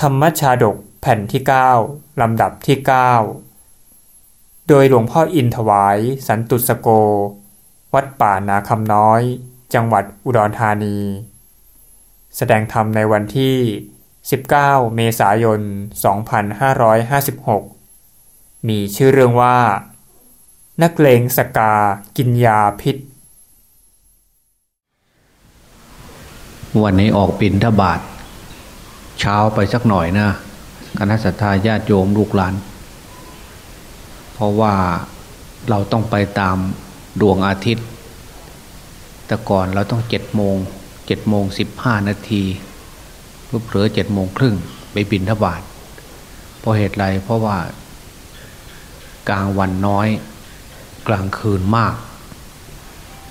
ธรรมชาดกแผ่นที่ 9 ลำดับที่ 9 โดยหลวงพ่ออินถวายสันตุสโก วัดป่านาคำน้อย จังหวัดอุดรธานี แสดงธรรมในวันที่ 19 เมษายน 2556 มีชื่อเรื่องว่า นักเลงสกากินยาพิษ วันนี้ออกปินทบาท เช้าไปสักหน่อยนะคณะสัตยาญาติโยมลูกหลาน เพราะว่าเราต้องไปตามดวงอาทิตย์ แต่ก่อนเราต้องเจ็ดโมงเจ็ดโมงสิบห้านาทีเพื่อเผลอเจ็ดโมงครึ่งไปบินทบาทเพราะเหตุไรเพราะว่า กลางวันน้อย กลางคืนมาก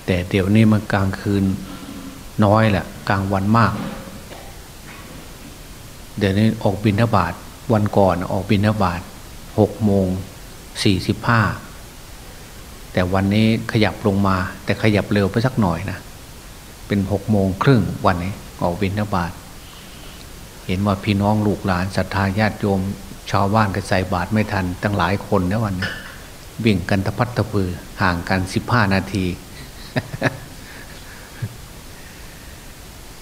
แต่เดี๋ยวนี้มันกลางคืนน้อยแหละกลางวันมาก เดี๋ยวนี้ออกบินทบาทวันก่อนออกบินทบาทหกโมงสี่สิบห้าแต่วันนี้ขยับลงมา แต่ขยับเร็วไปสักหน่อยนะเป็นหกโมงครึ่งวันนี้ออกบินทบาทเห็นว่าพี่น้องลูกหลานศรัทธาญาติโยม ชาวบ้านก็ใส่บาทไม่ทัน ตั้งหลายคนนะวันนี้วิ่งกันตะพัดตะพือห่างกันสิบห้านาที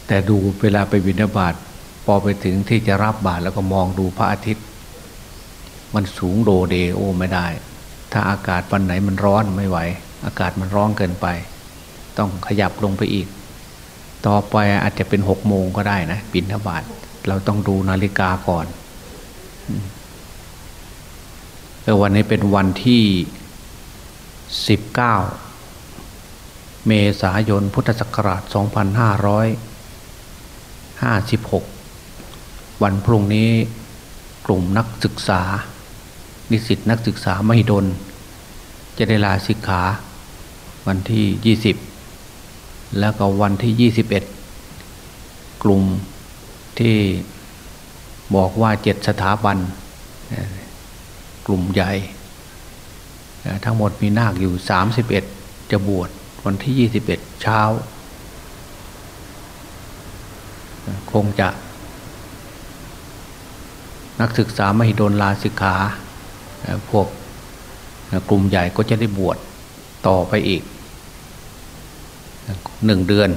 แต่ดูเวลาไปบิณฑบาต พอไปถึงที่จะรับบาตรแล้วก็มองดูพระอาทิตย์ มันสูงโดเดโอไม่ได้ ถ้าอากาศวันไหนมันร้อนไม่ไหว อากาศมันร้อนเกินไป ต้องขยับลงไปอีก ต่อไปอาจจะเป็นหกโมงก็ได้นะบิณฑบาตเราต้องดูนาฬิกาก่อนแต่วันนี้เป็นวันที่สิบเก้าเมษายนพุทธศักราช2556 วันพรุ่งนี้กลุ่มนักศึกษา นิสิตนักศึกษาไมหิดลจะได้ลาสิกขาวันที่ 20 แล้วก็วันที่ 21 กลุ่มที่บอกว่าเจ็ดสถาบัน กลุ่มใหญ่ ทั้งหมดมีนาคอยู่ 31 จะบวชวันที่ 21 เช้า คงจะ นักศึกษาไม่โดนลาสิกขาพวกกลุ่มใหญ่ก็จะได้บวชต่อไปอีกหนึ่งเดือน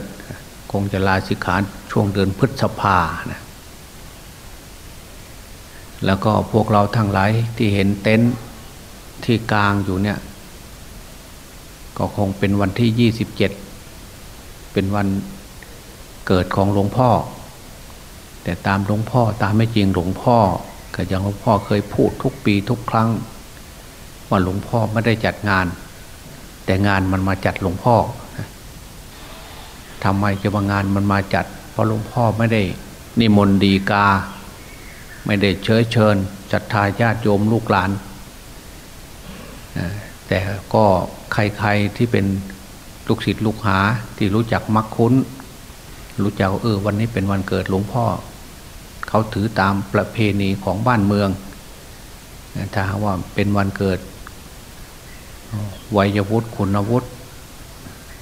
คงจะลาสิกขาช่วงเดือนพฤษภานะแล้วก็พวกเราทั้งหลายที่เห็นเต็นท์ที่กลางอยู่เนี่ย ก็คงเป็นวันที่ยี่สิบเจ็ดเป็นวันเกิดของหลวงพ่อ แต่ตามหลวงพ่อตามไม่จริงหลวงพ่อ ก็อย่างหลวงพ่อเคยพูดทุกปีทุกครั้ง ว่าหลวงพ่อไม่ได้จัดงาน แต่งานมันมาจัดหลวงพ่อทำไมจะว่างานมันมาจัด เพราะหลวงพ่อไม่ได้นิมนต์ดีกา ไม่ได้เชิญเชิญจัดทายาติโยมลูกหลาน แต่ก็ใครๆที่เป็นลูกศิษย์ลูกหาที่รู้จักมักคุ้น รู้จักเออวันนี้เป็นวันเกิดหลวงพ่อ เขาถือตามประเพณีของบ้านเมือง ถ้าว่าเป็นวันเกิดวัยวุฒิคุณวุฒิ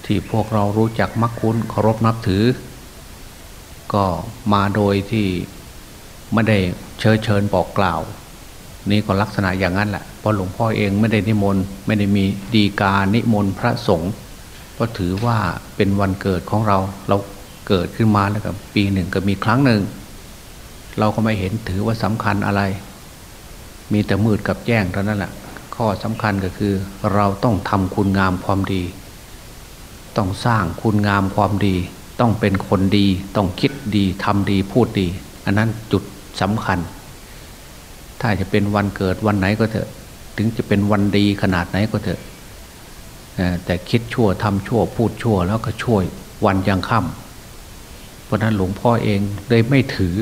ที่พวกเรารู้จักมักคุ้นเคารพนับถือ ก็มาโดยที่ไม่ได้เชิญเชิญบอกกล่าว นี่ก็ลักษณะอย่างนั้นแหละเพราะหลวงพ่อเองไม่ได้นิมนต์ไม่ได้มีดีกานิมนต์พระสงฆ์เพราะถือว่าเป็นวันเกิดของเราเราเกิดขึ้นมาแล้วกับปีหนึ่งก็มีครั้งหนึ่ง เราก็ไม่เห็นถือว่าสำคัญอะไร มีแต่มืดกับแจ้งเท่านั้นแหละข้อสำคัญก็คือเราต้องทำคุณงามความดี ต้องสร้างคุณงามความดี ต้องเป็นคนดี ต้องคิดดีทำดีพูดดี อันนั้นจุดสำคัญ ถ้าจะเป็นวันเกิดวันไหนก็เถอะ ถึงจะเป็นวันดีขนาดไหนก็เถอะแต่คิดชั่วทำชั่วพูดชั่วแล้วก็ช่วยวันยังค่ำเพราะนั้นหลวงพ่อเองเลยไม่ถือ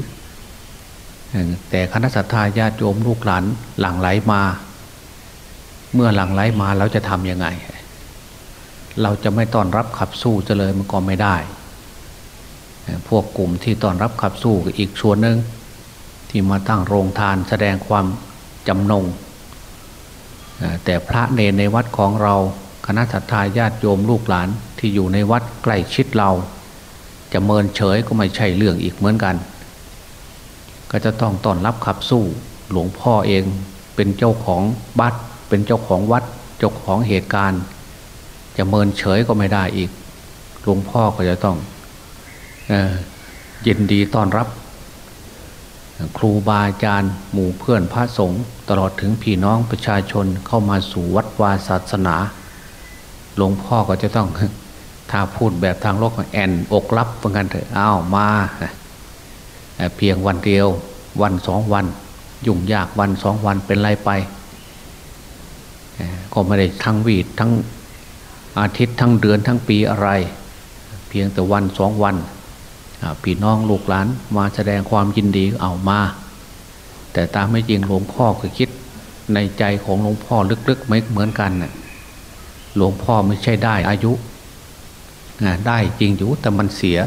แต่คณะสัตยาญาติโยมลูกหลานหลั่งไหลมา เมื่อหลั่งไหลมาเราจะทำยังไง เราจะไม่ต้อนรับขับสู้จะเลยมันก็ไม่ได้ พวกกลุ่มที่ต้อนรับขับสู้อีกส่วนหนึ่งที่มาตั้งโรงทานแสดงความจำนง แต่พระเนรในวัดของเราคณะสัตยาญาติโยมลูกหลานที่อยู่ในวัดใกล้ชิดเรา จะเมินเฉยก็ไม่ใช่เรื่องอีกเหมือนกัน ก็จะต้องต้อนรับขับสู้หลวงพ่อเองเป็นเจ้าของบัตรเป็นเจ้าของวัดเจ้าของเหตุการณ์ จะเมินเฉยก็ไม่ได้อีก หลวงพ่อก็จะต้องยินดีต้อนรับ ครูบาอาจารย์หมู่เพื่อนพระสงฆ์ตลอดถึงพี่น้องประชาชนเข้ามาสู่วัดวาศาสนา หลวงพ่อก็จะต้องถ้าพูดแบบทางโลกแอนอกรับเหมือนกันเถอะอ้าวมา เพียงวันเดียววันสองวัน ยุ่งยากวันสองวันเป็นไรไป ก็ไม่ได้ทั้งวีดทั้งอาทิตย์ทั้งเดือนทั้งปีอะไร เพียงแต่วันสองวันพี่น้องลูกหลานมาแสดงความยินดีเอามา แต่ตามไม่จริงหลวงพ่อคือคิดในใจของหลวงพ่อลึกๆไม่เหมือนกันน่ะหลวงพ่อไม่ใช่ได้อายุได้จริงอยู่แต่มันเสีย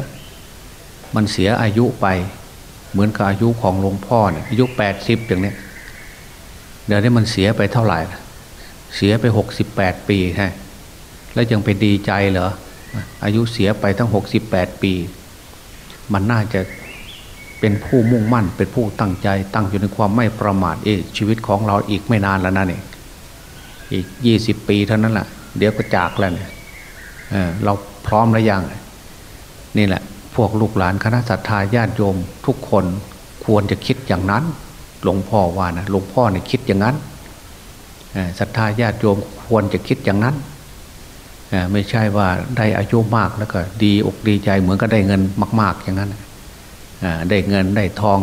มันเสียอายุไป เหมือนกับอายุของหลวงพ่อเนี่ยอายุแปดสิบอย่างเนี้ยเดี๋ยวนี้มันเสียไปเท่าไหร่ เสียไปหกสิบแปดปีฮะแล้วยังไปดีใจเหรออายุเสียไปตั้งหกสิบแปดปี มันน่าจะเป็นผู้มุ่งมั่น เป็นผู้ตั้งใจ ตั้งอยู่ในความไม่ประมาทเอชีวิตของเราอีกไม่นานแล้วนะเนี่ยอีกยี่สิบปีเท่านั้นแหละเดี๋ยวก็จากแล้วเนี่ยเราพร้อมหรือยังนี่แหละ พวกลูกหลานคณะสัตยาญาติโยมทุกคนควรจะคิดอย่างนั้น หลวงพ่อว่านะหลวงพ่อเนี่ยคิดอย่างนั้นศรัทธาญาติโยมควรจะคิดอย่างนั้นไม่ใช่ว่าได้อายุมากแล้วก็ดีอกดีใจเหมือนก็ได้เงินมาก ๆ อย่างนั้นได้เงินได้ทอง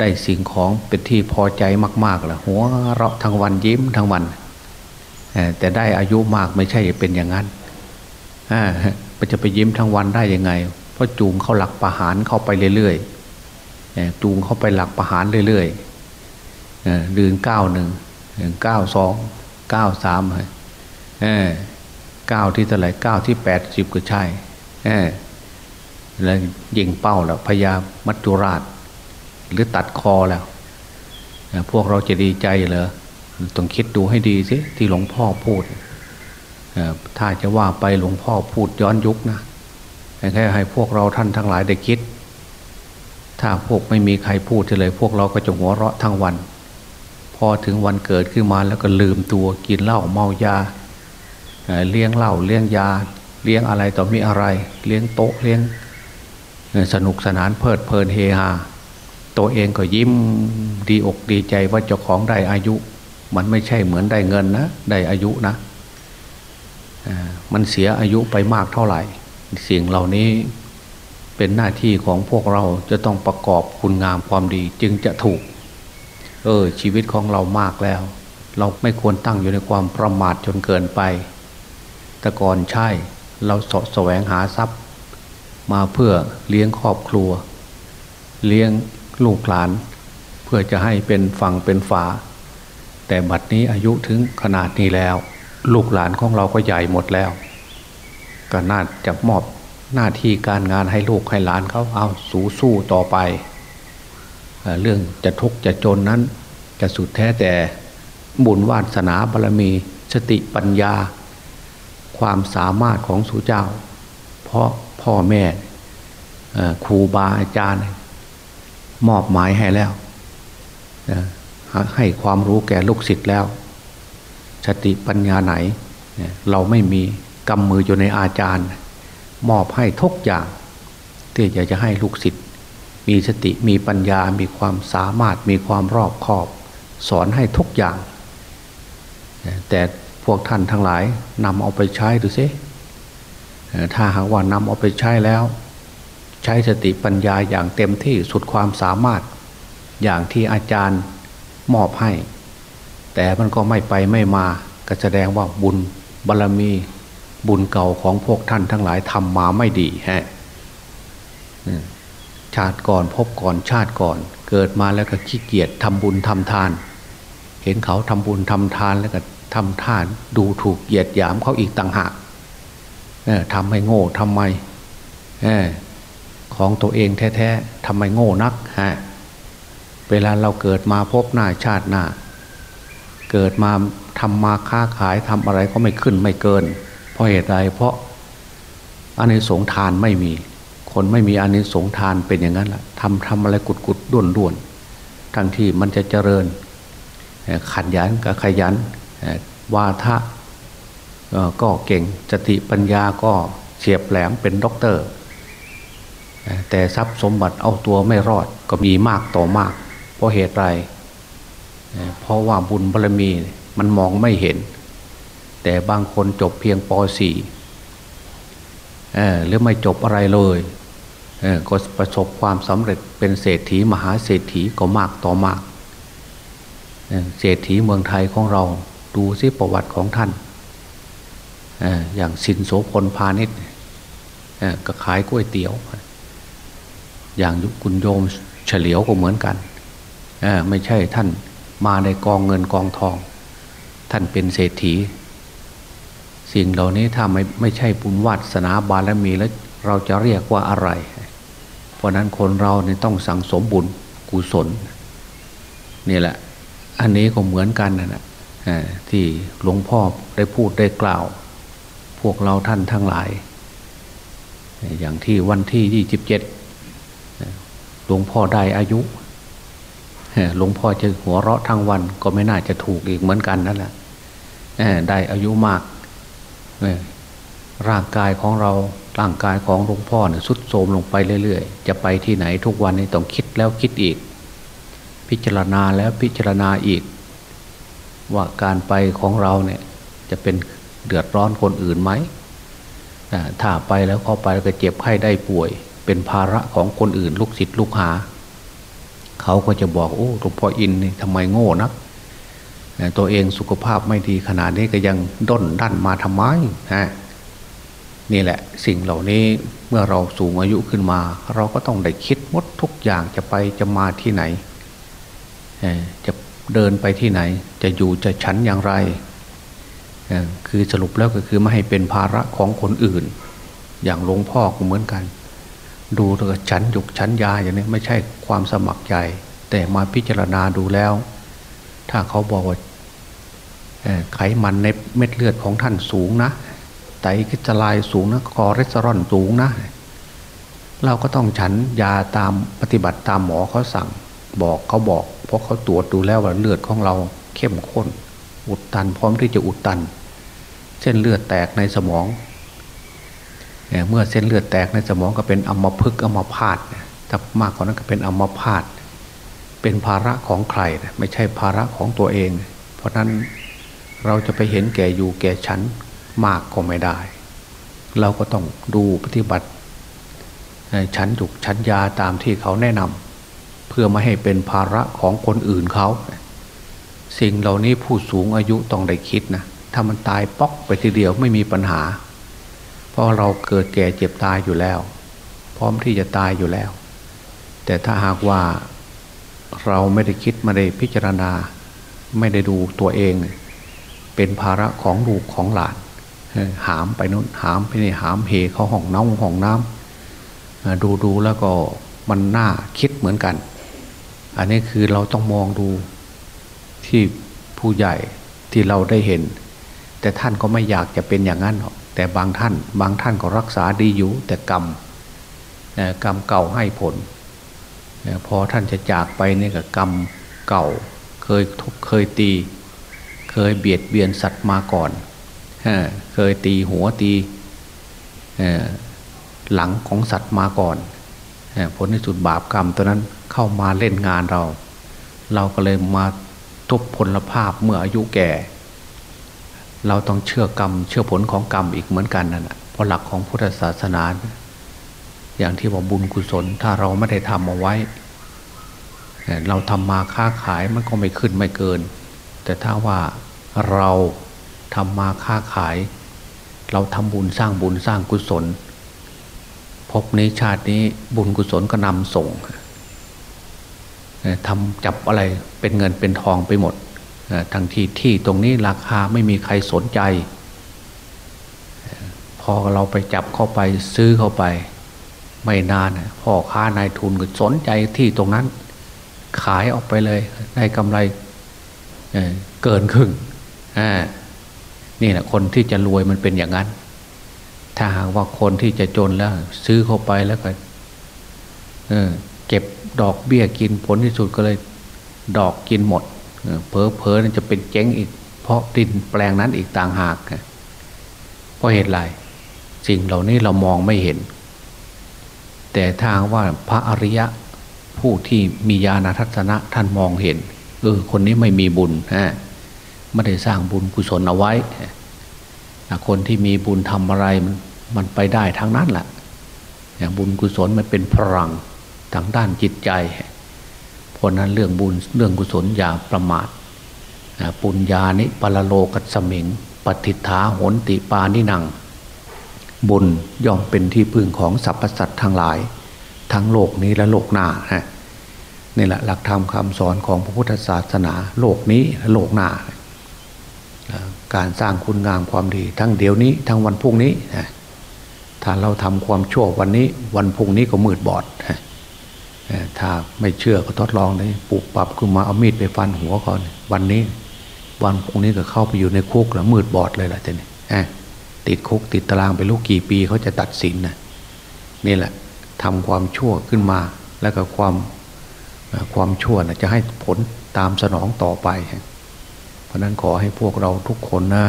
ได้สิ่งของเป็นที่พอใจมากๆแหละหัวเราะทั้งวันยิ้มทั้งวันแต่ได้อายุมากไม่ใช่เป็นอย่างนั้นมันจะไปยิ้มทั้งวันได้ยังไง เพราะจูงเข้าหลักประหารเข้าไปเรื่อยๆจูงเข้าไปหลักประหารเรื่อยๆเดือนเก้าหนึ่งเก้าสองเก้าสามเก้าที่เท่าไหร่เก้าที่แปดสิบก็ใช่แล้วยิงเป้าแล้วพยามัจจุราช หรือตัดคอแล้วพวกเราจะดีใจเหรอต้องคิดดูให้ดีสิที่หลวงพ่อพูดถ้าจะว่าไปหลวงพ่อพูดย้อนยุคนะ แค่ให้พวกเราท่านทั้งหลายได้คิด ถ้าพวกไม่มีใครพูดเลย พวกเราก็จะหัวเราะทั้งวัน พอถึงวันเกิดขึ้นมาแล้วก็ลืมตัวกินเหล้าเมายาเลี้ยงเหล้าเลี้ยงยา เลี้ยงอะไรต่อมีอะไร เลี้ยงโต๊ะเลี้ยงสนุกสนานเพลิดเพลินเฮฮาตัวเองก็ยิ้มดีอกดีใจว่าเจ้าของได้อายุ มันไม่ใช่เหมือนได้เงินนะ ได้อายุนะมันเสียอายุไปมากเท่าไหร่ สิ่งเหล่านี้เป็นหน้าที่ของพวกเราจะต้องประกอบคุณงามความดีจึงจะถูก เออ ชีวิตของเรามากแล้ว เราไม่ควรตั้งอยู่ในความประมาทจนเกินไป แต่ก่อนใช่เราสะแสวงหาทรัพย์ มาเพื่อเลี้ยงครอบครัว เลี้ยงลูกหลาน เพื่อจะให้เป็นฝั่งเป็นฝา แต่บัดนี้อายุถึงขนาดนี้แล้ว ลูกหลานของเราก็ใหญ่หมดแล้ว ก็น่าจะมอบหน้าที่การงานให้ลูกให้หลานเขาเอาสู้สู้ต่อไปเรื่องจะทุกข์จะจนนั้น จะสุดแท้แต่บุญวาสนาบารมีสติปัญญา ความสามารถของสู่เจ้า เพราะพ่อแม่ครูบาอาจารย์ มอบหมายให้แล้ว ให้ความรู้แก่ลูกศิษย์แล้ว สติปัญญาไหน เราไม่มี กำมืออยู่ในอาจารย์ มอบให้ทุกอย่าง ที่อยากจะให้ลูกศิษย์มีสติมีปัญญา มีความสามารถมีความรอบคอบ สอนให้ทุกอย่าง แต่พวกท่านทั้งหลายนำเอาไปใช้ดูซิถ้าหากว่านำเอาไปใช้แล้ว ใช้สติปัญญาอย่างเต็มที่สุดความสามารถอย่างที่อาจารย์มอบให้ แต่มันก็ไม่ไปไม่มาก็แสดงว่าบุญบารรมี บุญเก่าของพวกท่านทั้งหลายทำมาไม่ดีฮะชาติก่อนพบก่อนชาติก่อน เกิดมาแล้วก็ขี้เกียจทำบุญทำทาน เห็นเขาทำบุญทำทานแล้วก็ทำทาน ดูถูกเหยียดหยามเขาอีกต่างหากทำให้โง่ทำไมของตัวเองแท้ๆทำไมโง่นักฮะเวลาเราเกิดมาพบหน้าชาติหน้า เกิดมาทำมาค้าขายทำอะไรก็ไม่ขึ้นไม่เกิน ราะเหตุใดเพราะอันในสงทานไม่มี คนไม่มีอานิสงส์ทานเป็นอย่างนั้นแหละทำทำอะไรกุดกุดด้วนด้วนทั้งที่มันจะเจริญขันยันกับขยันวาทะก็เก่งสติปัญญาก็เฉียบแหลมเป็นด็อกเตอร์ แต่ทรัพย์สมบัติเอาตัวไม่รอดก็มีมากต่อมาก เพราะเหตุไร เพราะว่าบุญบารมีมันมองไม่เห็น แต่บางคนจบเพียงป .4 หรือไม่จบอะไรเลยก็ประสบความสำเร็จเป็นเศรษฐีมหาเศรษฐีก็มากต่อมากเศรษฐีเมืองไทยของเราดูซิประวัติของท่านอย่างสินโสพลพาณิชย์ก็ขายก๋วยเตี๋ยว อย่างยุคุณโยมเฉลียวก็เหมือนกันไม่ใช่ท่านมาในกองเงินกองทอง ท่านเป็นเศรษฐี สิ่งเหล่านี้ถ้าไม่ไม่ใช่บุญวัดสนาบารมีแล้วเราจะเรียกว่าอะไร เพราะนั้นคนเราเนี่ยต้องสั่งสมบุญกุศลนี่แหละ อันนี้ก็เหมือนกันนะที่หลวงพ่อได้พูดได้กล่าว พวกเราท่านทั้งหลาย อย่างที่วันที่ยี่สิบเจ็ดหลวงพ่อได้อายุหลวงพ่อจะหัวเราะทั้งวันก็ไม่น่าจะถูกอีกเหมือนกันนั่นแหละได้อายุมาก ร่างกายของเราร่างกายของหลวงพ่อเนี่ยสุดโทมลงไปเรื่อยๆ จะไปที่ไหนทุกวันนี้ต้องคิดแล้วคิดอีก พิจารณาแล้วพิจารณาอีก ว่าการไปของเราเนี่ยจะเป็นเดือดร้อนคนอื่นไหมถ้าไปแล้วเข้าไปก็เจ็บไข้ได้ป่วย เป็นภาระของคนอื่น ลูกศิษย์ลูกหา เขาก็จะบอกโอ้หลวงพ่ออินนี่ทำไมโง่นัก ตัวเองสุขภาพไม่ดีขนาดนี้ก็ยังด้นดันมาทำไมฮะนี่แหละสิ่งเหล่านี้เมื่อเราสูงอายุขึ้นมา เราก็ต้องได้คิดมดทุกอย่างจะไปจะมาที่ไหน จะเดินไปที่ไหน จะอยู่จะฉันอย่างไร คือสรุปแล้วก็คือไม่ให้เป็นภาระของคนอื่น อย่างหลวงพ่อก็เหมือนกัน ดูแล้วฉันหยุกฉันยาอย่างนี้ไม่ใช่ความสมัครใจ แต่มาพิจารณาดูแล้ว ถ้าเขาบอกว่า ไขมันในเม็ดเลือดของท่านสูงนะไตกิจลายสูงนะคอเรสเตอรอลสูงนะ เราก็ต้องฉันยาตามปฏิบัติตามหมอเขาสั่ง บอกเขาบอก เพราะเขาตรวจดูแล้วว่าเลือดของเราเข้มข้น อุดตันพร้อมที่จะอุดตัน เส้นเลือดแตกในสมองเมื่อเส้นเลือดแตกในสมองก็เป็นอัมพฤกษ์อัมพาตถ้ามากกว่านั้นก็เป็นอัมพาตเป็นภาระของใคร ไม่ใช่ภาระของตัวเอง เพราะนั้น เราจะไปเห็นแก่อยู่แก่ฉันมากก็ไม่ได้ เราก็ต้องดูปฏิบัติฉันจุกฉันยาตามที่เขาแนะนำเพื่อไม่ให้เป็นภาระของคนอื่นเขา สิ่งเหล่านี้ผู้สูงอายุต้องได้คิดนะถ้ามันตายป๊อกไปทีเดียวไม่มีปัญหา เพราะเราเกิดแก่เจ็บตายอยู่แล้ว พร้อมที่จะตายอยู่แล้ว แต่ถ้าหากว่าเราไม่ได้คิดไม่ได้พิจารณา ไม่ได้ดูตัวเอง เป็นภาระของลูกของหลานหามไปนู้นหามไปนี่หามเหเขาห้องน้ำห้องน้ำดูดูแล้วก็มันน่าคิดเหมือนกัน อันนี้คือเราต้องมองดูที่ผู้ใหญ่ที่เราได้เห็น แต่ท่านก็ไม่อยากจะเป็นอย่างนั้นหรอกแต่บางท่าน บางท่านก็รักษาดีอยู่ แต่กรรมกรรมเก่าให้ผลพอท่านจะจากไปนี่กับกรรมเก่าเคยทุบเคยตี เคยเบียดเบียนสัตว์มาก่อน เคยตีหัวตีหลังของสัตว์มาก่อน ผลในสุดบาปกรรมตัวนั้นเข้ามาเล่นงานเรา เราก็เลยมาทุบพลภาพเมื่ออายุแก่ เราต้องเชื่อกรรม เชื่อผลของกรรมอีกเหมือนกันนั่นแหะเพราะหลักของพุทธศาสนา อย่างที่ว่าบุญกุศลถ้าเราไม่ได้ทำเอาไว้ เราทำมาค้าขายมันก็ไม่ขึ้นไม่เกิน แต่ถ้าว่าเราทำมาค้าขาย เราทำบุญสร้างบุญสร้างกุศลพบในชาตินี้บุญกุศลก็นำส่งทำจับอะไรเป็นเงินเป็นทองไปหมดทั้งที่ที่ตรงนี้ราคาไม่มีใครสนใจ พอเราไปจับเข้าไปซื้อเข้าไป ไม่นานพ่อค้านายทุนก็สนใจที่ตรงนั้น ขายออกไปเลยได้กำไร เกินครึ่งนี่แหละคนที่จะรวยมันเป็นอย่างนั้น ถ้าหากว่าคนที่จะจนแล้ว ซื้อเข้าไปแล้วก็เก็บดอกเบี้ยกินผลที่สุดก็เลย ดอกกินหมดเพอเพอจะเป็นเจ๊งอีก เพราะดินแปลงนั้นอีกต่างหากเพราะเหตุไรสิ่งเหล่านี้เรามองไม่เห็น แต่ทางว่าพระอริยะผู้ที่มีญาณทัศนะท่านมองเห็น เออคนนี้ไม่มีบุญฮะไม่ได้สร้างบุญกุศลเอาไว้คนที่มีบุญทำอะไรมันมันไปได้ทั้งนั้นแหละอย่างบุญกุศลมันเป็นพลังทางด้านจิตใจเพราะนั้นเรื่องบุญเรื่องกุศลอย่าประมาทปุญญานิปรโลกัสมิงปฏิฐาโหนติปานินัง บุญย่อมเป็นที่พึ่งของสรรพสัตว์ทั้งหลาย ทั้งโลกนี้และโลกหน้าฮะ นี่แหละหลักธรรมคำสอนของพระพุทธศาสนา โลกนี้โลกหน้า การสร้างคุณงามความดี ทั้งเดี๋ยวนี้ทั้งวันพรุ่งนี้ ถ้าเราทำความชั่ววันนี้ วันพรุ่งนี้ก็มืดบอด ถ้าไม่เชื่อก็ทดลองเลยปลูกปรับขึ้นมาเอามีดไปฟันหัวก่อน วันนี้ วันพรุ่งนี้ก็เข้าไปอยู่ในคุกแล้วมืดบอดเลยล่ะเจนี่ติดคุกติดตารางไปลูกกี่ปีเขาจะตัดสินนะนี่แหละทำความชั่วขึ้นมาแล้วก็ความ ความชั่วนะจะให้ผลตามสนองต่อไป เพราะนั้นขอให้พวกเราทุกคนนะ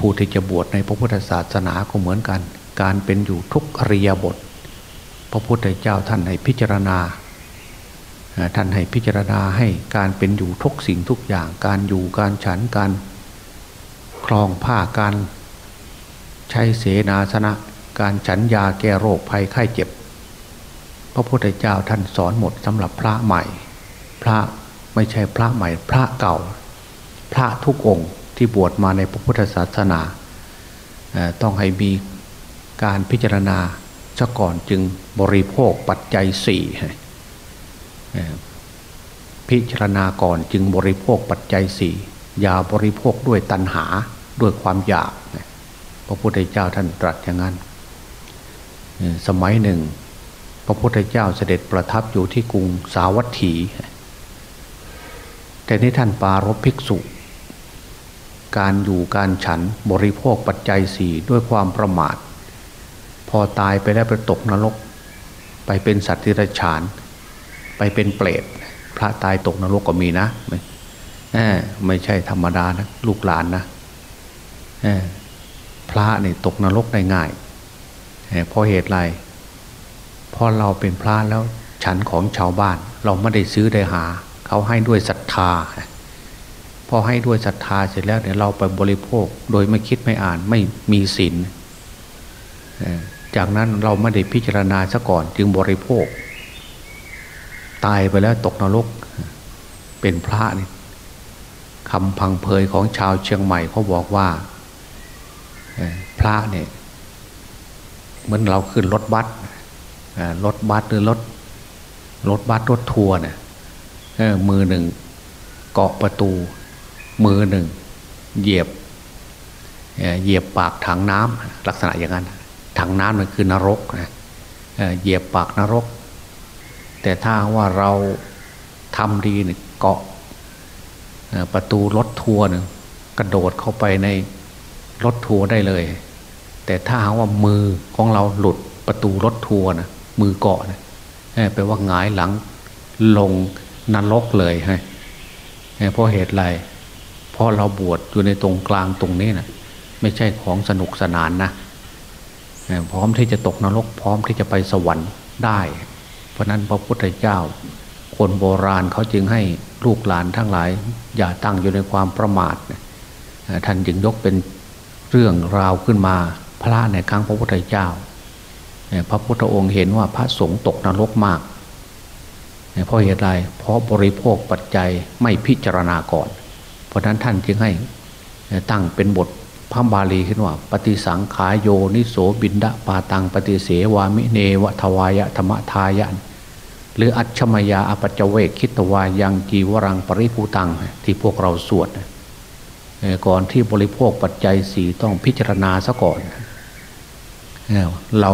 ผู้ที่จะบวชในพระพุทธศาสนาก็เหมือนกัน การเป็นอยู่ทุกอริยบท พระพุทธเจ้าท่านให้พิจารณา ท่านให้พิจารณาให้การเป็นอยู่ทุกสิ่งทุกอย่าง การอยู่การฉันการคลองผ้าการใช้เสนาสนะ การฉันยาแก้โรคภัยไข้เจ็บ พระพุทธเจ้าท่านสอนหมดสำหรับพระใหม่ พระไม่ใช่พระใหม่ พระเก่า พระทุกองค์ที่บวชมาในพระพุทธศาสนา ต้องให้มีการพิจารณาซะก่อนจึงบริโภคปัจจัยสี่พิจารณาก่อนจึงบริโภคปัจจัยสี่อย่าบริโภคด้วยตัณหาด้วยความอยาก พระพุทธเจ้าท่านตรัสอย่างนั้น สมัยหนึ่ง พระพุทธเจ้าเสด็จประทับอยู่ที่กรุงสาวัตถี แต่นี้ท่านปารบภิกษุ การอยู่การฉันบริโภคปัจจัยสี่ด้วยความประมาท พอตายไปแล้วไปตกนรก ไปเป็นสัตว์ที่ระฉาน ไปเป็นเปรตพระตายตกนรกก็มีนะไม่ใช่ธรรมดานะลูกหลานนะพระนี่ตกนรกได้ง่ายเพราะเหตุไร พราะเราเป็นพระแล้วฉันของชาวบ้าน เราไม่ได้ซื้อได้หา เขาให้ด้วยศรัทธา พอให้ด้วยศรัทธาเสร็จแล้วเนี่ยเราไปบริโภค โดยไม่คิดไม่อ่านไม่มีศีลจากนั้นเราไม่ได้พิจารณาซะก่อนจึงบริโภค ตายไปแล้วตกนรกเป็นพระนี่คำพังเพยของชาวเชียงใหม่เขาบอกว่าพระเนี่ยเหมือนเราขึ้นรถบัส รถบัสหรือรถรถบัสรถทัวร์เนี่ยมือหนึ่งเกาะประตู มือหนึ่ง เหยียบเหยียบปากถังน้ำลักษณะอย่างนั้น ถังน้ำมันคือนรกนะเหยียบปากนรก แต่ถ้าว่าเราทำดีเนี่ยเกาะประตูรถทัวร์หนึ่งกระโดดเข้าไปในรถทัวร์ได้เลย แต่ถ้าหาว่ามือของเราหลุดประตูรถทัวร์นะ มือเกาะนะแปลว่าหงายหลังลงนรกเลยฮะเพราะเหตุไรเพราะเราบวชอยู่ในตรงกลางตรงนี้นะไม่ใช่ของสนุกสนานนะพร้อมที่จะตกนรก พร้อมที่จะไปสวรรค์ได้ เพราะนั้นพระพุทธเจ้า คนโบราณเขาจึงให้ลูกหลานทั้งหลาย อย่าตั้งอยู่ในความประมาทท่านจึงยกเป็นเรื่องราวขึ้นมา พระในครั้งพระพุทธเจ้า พระพุทธองค์เห็นว่าพระสงฆ์ตกนรกมากเพราะเหตุไรเพราะบริโภคปัจจัยไม่พิจารณาก่อน เพราะนั้นท่านจึงให้ตั้งเป็นบทพระบาลีขึ้นว่า ปฏิสังขายโยนิโสบินดาปาตังปฏิเสวามิเนวทวายะธรรมทายานหรืออัจฉมยาอปัจเวกคิตวายังจีวรังปริภูตังที่พวกเราสวดก่อนที่บริโภคปัจจัยสีต้องพิจารณาซะก่อนเรา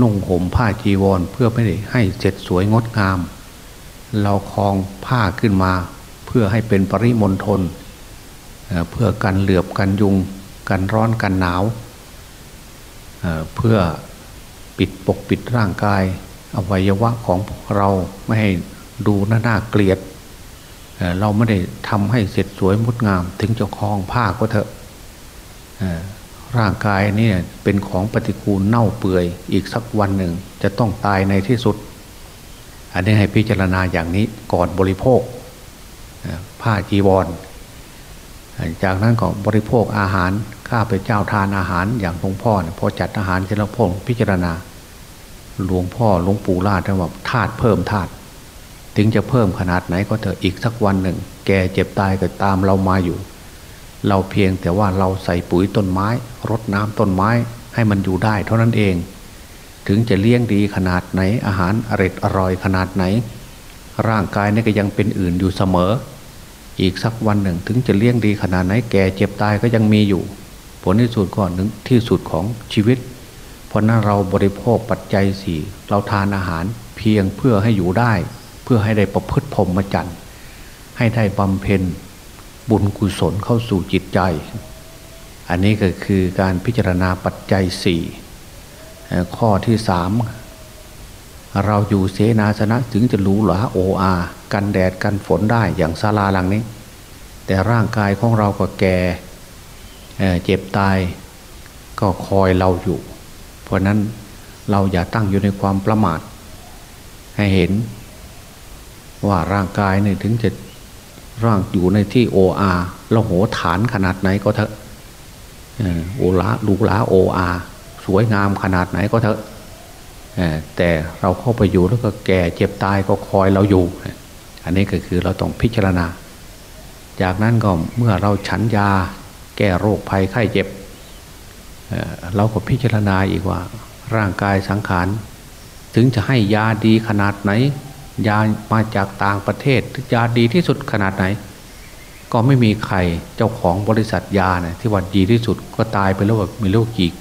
นุ่งห่มผ้าจีวรเพื่อไม่ได้ให้เสร็จสวยงดงาม เราคลองผ้าขึ้นมาเพื่อให้เป็นปริมณฑลเพื่อกันเหลือบกันยุง กันร้อนกันหนาว เพื่อปิดปกปิดร่างกาย อวัยวะของเราไม่ให้ดูน่านาเกลียด เราไม่ได้ทำให้เสร็จสวยงดงาม ถึงจะคลองผ้าก็เถอะ ร่างกายนี่เป็นของปฏิกูลเน่าเปื่อย อีกสักวันหนึ่ง จะต้องตายในที่สุด อันนี้ให้พิจารณาอย่างนี้ก่อนบริโภคผ้าจีวร จากนั้นก็บริโภคอาหารข้าไปเจ้าทานอาหารอย่างหลวงพ่อพอจัดอาหารเสร็จแล้วพ่อพิจารณา หลวงพ่อหลวงปู่ลาดท่านบอกธาตุเพิ่มธาตุถึงจะเพิ่มขนาดไหนก็เถอะอีกสักวันหนึ่ง แกเจ็บตายก็ตามเรามาอยู่ เราเพียงแต่ว่าเราใส่ปุ๋ยต้นไม้รดน้ำต้นไม้ให้มันอยู่ได้เท่านั้นเอง ถึงจะเลี้ยงดีขนาดไหนอาหารอร่อยอร่อยขนาดไหน ร่างกายนี่ก็ยังเป็นอื่นอยู่เสมอ อีกสักวันหนึ่งถึงจะเลี้ยงดีขนาดไหนแก่เจ็บตายก็ยังมีอยู่ ผลที่สุดก่อนถึงที่สุดของชีวิต เพราะนั้นเราบริโภคปัจจัยสี่เราทานอาหารเพียงเพื่อให้อยู่ได้ เพื่อให้ได้ประพฤติพรหมจรรย์ให้ได้บำเพ็ญ บุญกุศลเข้าสู่จิตใจ อันนี้ก็คือการพิจารณาปัจจัยสี่ข้อที่สามเราอยู่เสนาสนะถึงจะรู้หรอโออากันแดดกันฝนได้อย่างศาลาหลังนี้ แต่ร่างกายของเราก็แก่เจ็บตายก็คอยเราอยู่ เพราะนั้นเราอย่าตั้งอยู่ในความประมาท ให้เห็นว่าร่างกายเนี่ยถึงจะ ร่างอยู่ในที่โออาเราโหฐานขนาดไหนก็เถอะโอลาลูลาโออาสวยงามขนาดไหนก็เถอะแต่เราเข้าไปอยู่แล้วก็แก่เจ็บตายก็คอยเราอยู่ อันนี้ก็คือเราต้องพิจารณา จากนั้นก็เมื่อเราฉันยาแก้โรคภัยไข้เจ็บเราก็พิจารณาอีกว่า ร่างกายสังขาร ถึงจะให้ยาดีขนาดไหน ยามาจากต่างประเทศยาดีที่สุดขนาดไหน ก็ไม่มีใครเจ้าของบริษัทยาเนี่ยที่ว่าดีที่สุดก็ตายไปแล้วมีโรคกี่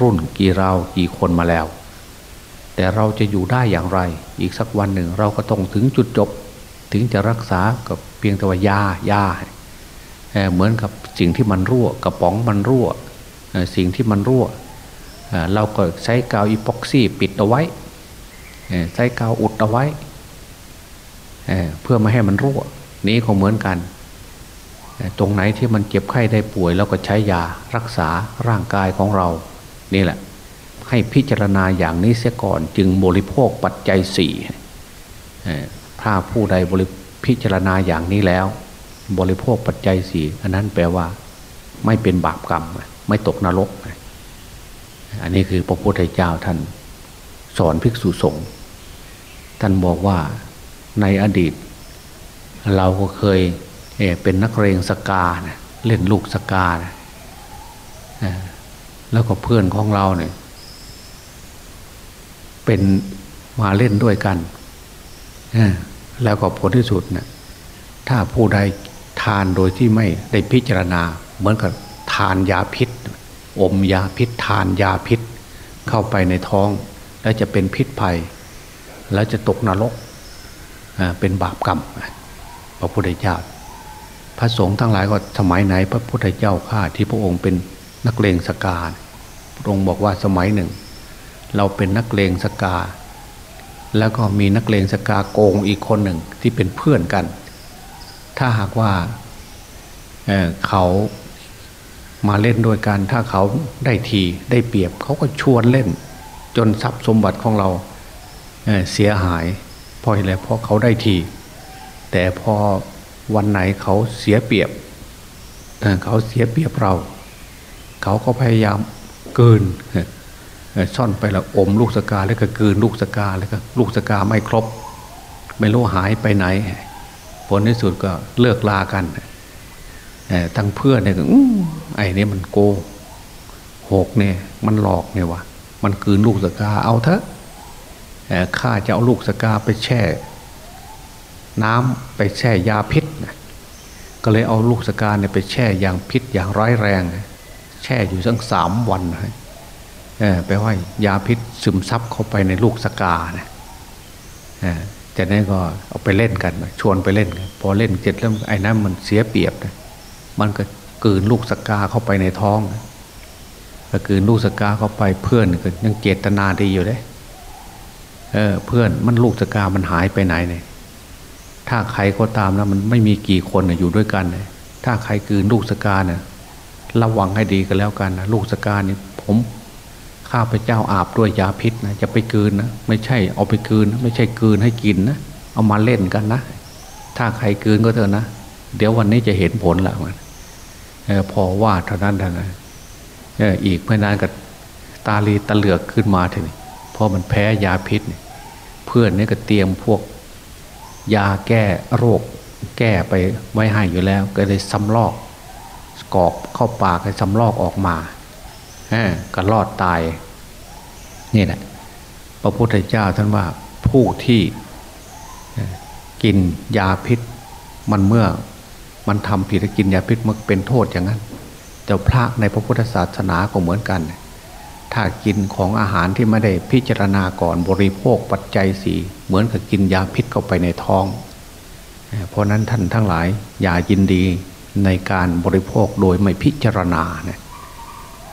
รุ่นกี่เรากี่คนมาแล้ว แต่เราจะอยู่ได้อย่างไร อีกสักวันหนึ่งเราก็ต้องถึงจุดจบ ถึงจะรักษากับเพียงแต่ว่ายายาเหมือนกับสิ่งที่มันรั่วกระป๋องมันรั่วสิ่งที่มันรั่วเราก็ใช้กาวอีพ็อกซี่ปิดเอาไว้ใช้กาวอุดเอาไว้ เพื่อไม่ให้มันรั่ว นี้ก็เหมือนกัน ตรงไหนที่มันเจ็บไข้ได้ป่วยเราก็ใช้ยารักษาร่างกายของเรา นี่แหละ ให้พิจารณาอย่างนี้เสียก่อน จึงบริโภคปัจจัยสี่ถ้าผู้ใดบริพิจารณาอย่างนี้แล้ว บริโภคปัจจัยสี่อันนั้นแปลว่า ไม่เป็นบาปกรรม ไม่ตกนรก อันนี้คือพระพุทธเจ้าท่าน สอนภิกษุสงฆ์ท่านบอกว่า ในอดีต เราก็เคยเเป็นนักเรงสกานะเล่นลูกสกานะแล้วก็เพื่อนของเราเนี่ยเป็นมาเล่นด้วยกันแล้วก็ผลที่สุดเนะี่ยถ้าผู้ใดทานโดยที่ไม่ได้พิจารณา เหมือนกับทานยาพิษ อมยาพิษ ทานยาพิษ เข้าไปในท้อง แล้วจะเป็นพิษภัย แล้วจะตกนรก เป็นบาปกรรมพระพุทธเจ้า พระสงฆ์ทั้งหลายก็สมัยไหน พระพุทธเจ้าข้าที่พระองค์เป็นนักเลงสกาพระองค์บอกว่าสมัยหนึ่ง เราเป็นนักเลงสกา แล้วก็มีนักเลงสกาโกงอีกคนหนึ่งที่เป็นเพื่อนกัน ถ้าหากว่าเเขามาเล่นด้วยกัน ถ้าเขาได้ทีได้เปรียบเขาก็ชวนเล่น จนทรัพย์สมบัติของเราเเสียหาย เพราะอะไรเพราะเขาได้ที แต่พอวันไหนเขาเสียเปรียบเขาเสียเปรียบเรา เขาก็พยายามเกินซ่อนไปล้วอมลูกสกาแล้วก็เกินลูกสกาแล้วก็ลูกสกาไม่ครบ ไม่รู้หายไปไหน ผลในสุดก็เลิกลากันทั้งเพื่อนเนี่ยก็ไอ้นี่มันโกหกเนี่ย มันหลอกเนี่ยวะมันคืนลูกสกาเอาเถอะ ข้าจะเอาลูกสกาไปแช่ น้ำไปแช่ยาพิษก็เลยเอาลูกสกาเนี่ยไปแช่อย่างพิษอย่างร้ายแรง แช่อยู่สักสามวันไปว่ายาพิษซึมซับเข้าไปในลูกสกาเนี่ยจากนั้นก็เอาไปเล่นกัน ชวนไปเล่นกันพอเล่นเสร็จแล้วไอ้นั้นมันเสียเปรียบมันก็กืนลูกสกาเข้าไปในท้องก็กืนลูกสกาเข้าไปเพื่อนก็ยังเจตนาดีอยู่เลย เออเพื่อนมันลูกสกามันหายไปไหนเนี่ยถ้าใครก็ตามแล้วมันไม่มีกี่คนอยู่ด้วยกันเลยถ้าใครกืนลูกสกาเนี่ยระวังให้ดีกันแล้วกันนะลูกสกาเนี่ยผมข้าพเจ้าอาบด้วยยาพิษนะจะไปกืนนะไม่ใช่เอาไปกืนนะไม่ใช่กืนให้กินนะเอามาเล่นกันนะ ถ้าใครกืนก็เถอะนะ เดี๋ยววันนี้จะเห็นผลละมันพอว่าเท่านั้นเท่านั้นอีกไม่นานก็ตาลีตะเหลือกขึ้นมาทีนี้ พอมันแพ้ยาพิษ เพื่อนนี่ก็เตรียมพวกยาแก้โรค แก้ไปไว้ให้อยู่แล้ว ก็เลยสำลอกกอบเข้าปากให้สำลอกออกมาก็รอดตายนี่แหละพระพุทธเจ้าท่านว่าผู้ที่กินยาพิษ มันเมื่อมันทำผิดกินยาพิษมันเป็นโทษอย่างนั้น แต่พระในพระพุทธศาสนาก็เหมือนกัน ถ้ากินของอาหารที่ไม่ได้พิจารณาก่อนบริโภคปัจจัยสีเหมือนกับกินยาพิษเข้าไปในท้อง เพราะนั้นท่านทั้งหลายอย่ายินดีในการบริโภคโดยไม่พิจารณาเนี่ย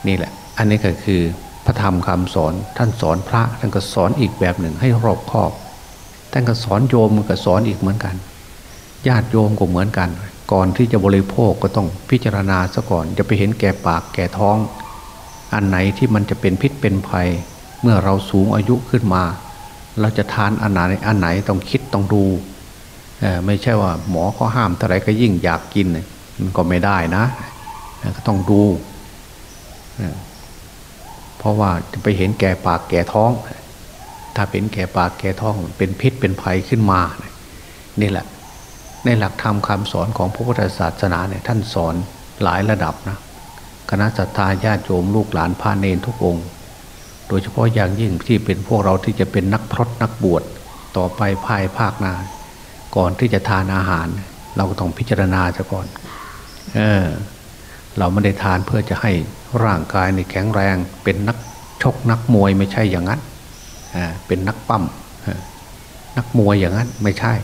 นี่แหละ อันนี้ก็คือพระธรรมคำสอนท่านสอนพระท่านก็สอนอีกแบบหนึ่งให้รอบคอบท่านก็สอนโยมก็สอนอีกเหมือนกัน ญาติโยมก็เหมือนกัน ก่อนที่จะบริโภคก็ต้องพิจารณาซะก่อนจะไปเห็นแก่ปากแก่ท้อง อันไหนที่มันจะเป็นพิษเป็นภัย เมื่อเราสูงอายุขึ้นมา เราจะทานอันไหนอันไหนต้องคิดต้องดูไม่ใช่ว่าหมอเขาห้ามเท่าไรก็ยิ่งอยากกินมันก็ไม่ได้นะก็ต้องดู เพราะว่าจะไปเห็นแก่ปากแก่ท้อง ถ้าเป็นแก่ปากแก่ท้องเป็นพิษเป็นภัยขึ้นมานี่แหละ ในหลักธรรมคำสอนของพระพุทธศาสนาเนี่ยท่านสอนหลายระดับนะ คณะสัตยาญาติโยมลูกหลานพาเนนทุกองค์ โดยเฉพาะอย่างยิ่งที่เป็นพวกเราที่จะเป็นนักพรตนักบวชต่อไปภายภาคหน้าก่อนที่จะทานอาหาร เราก็ต้องพิจารณาซะก่อน เออ เราไม่ได้ทานเพื่อจะให้ร่างกายในแข็งแรง เป็นนักชกนักมวยไม่ใช่อย่างนั้นเป็นนักปั้มนักมวยอย่างนั้นไม่ใช่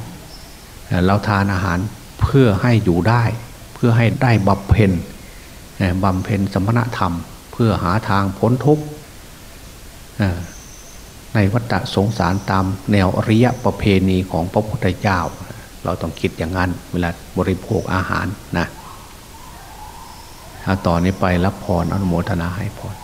เราทานอาหารเพื่อให้อยู่ได้ เพื่อให้ได้บำเพ็ญ บำเพ็ญสมณธรรม เพื่อหาทางพ้นทุกข์ในวัฏสงสารตามแนวอริยประเพณีของพระพุทธเจ้า เราต้องคิดอย่างนั้นเวลาบริโภคอาหารนะถ้าต่อนนี้ไปรับพรอนุโมทนาให้พร